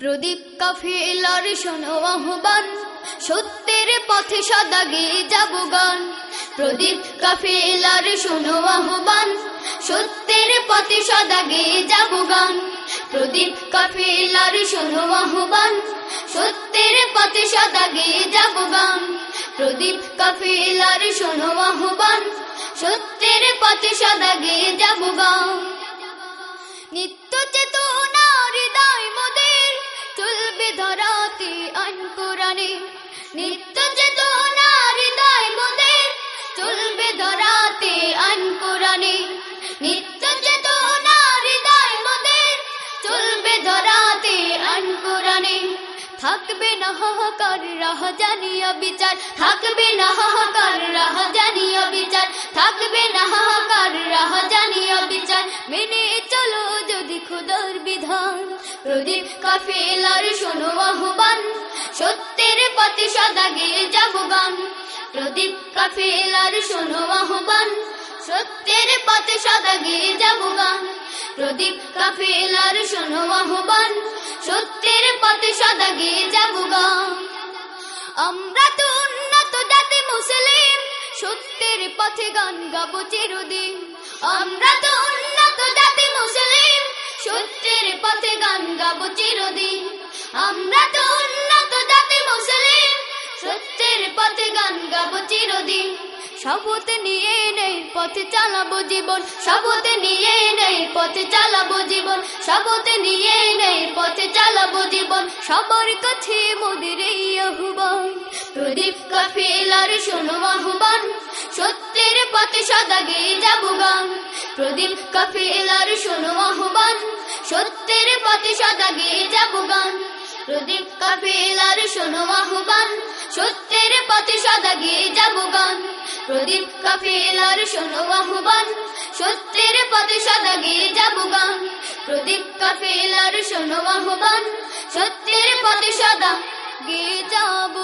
প্রদীপ কাফেলার শোনো আহ্বান, সত্যের পথে সদা গিয়ে যাব গান। প্রদীপ কাফেলার শোনো আহ্বান, সত্যের পথে সদা গিয়ে যাব গান। প্রদীপ কাফেলার শোনো আহ্বান, সত্যের পথে সদা গিয়ে যাব গান। প্রদীপ কাফেলার শোনো আহ্বান, সত্যের পথে সদা গিয়ে যাব গান। নিত্য চেতনা ধরাতে আইন কোরআনে নিত্য চেতনা হৃদয় মোদের চলবে ধরাতে আইন কোরআনে নিত্য চেতনা হৃদয় মোদের চলবে আইন কোরআনে থাকবে না হাহাকার রাহ জানিয়া বিচার। থাকবে না হাহাকার রাহ জানিয়া বিচার। থাকবে না হাহাকার প্রদীপ কাফেলার শোনো আহ্বান, সত্যের পথে সদা গিয়ে যাব প্রদীপ কাফেলার শোনো আহ্বান, সত্যের পথে সদা গিয়ে যাব প্রদীপ কাফেলার শোনো আহ্বান, সত্যের পথে সদা আমরা তো উন্নত জাতি মুসলিম, সত্যের পথে গান গাবো চিরদিন। আমরা তো আমরা তো উন্নত জাতি মুসলিম, সত্যের পথে গান গাবো চিরদিন। শপথ নিয়ে নেই, পথে চালাবো জীবন। শপথ নিয়ে নেই, পথে চালাবো জীবন। শপথ নিয়ে নেই, পথে চালাবো জীবন। সবার কাছে মোদের এই আহ্বান। প্রদীপ কাফেলার, শোনো আহ্বান। সত্যের পথে সদা গিয়ে যাব গান। প্রদীপ কাফেলার, শোনো আহ্বান। সত্যের পথে সদা গিয়ে যাব গান। প্রদীপ কাপিলার শোনো আহ্বান সত্যের পথে সদা গিয়ে যাব গান। প্রদীপ কাপিলার শোনো আহ্বান সত্যের পথে সদা গিয়ে যাব গান। প্রদীপ কাপিলার শোনো আহ্বান সত্যের পথে সদা গিয়ে যাব